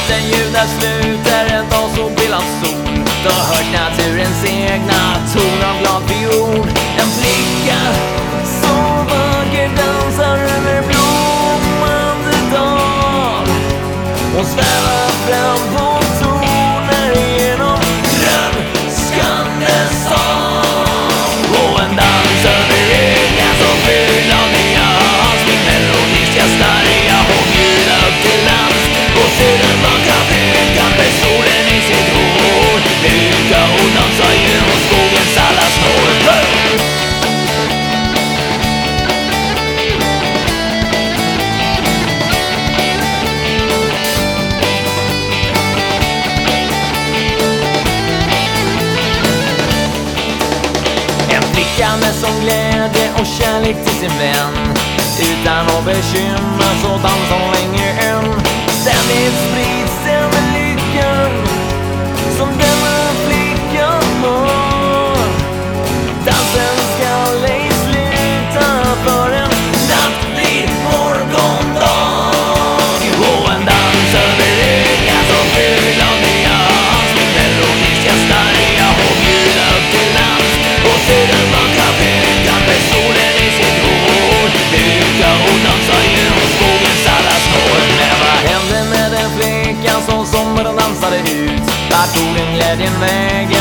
natten ljudar sluter en dag så vill han sol Då hörs naturens egna ton av glad fiol En blick älskar som glädje och kärlek till sin vän. Utan att bekymra så dansa länge än. Ständigt sprids den lyckan som den ut Vart tog den glädjen vägen?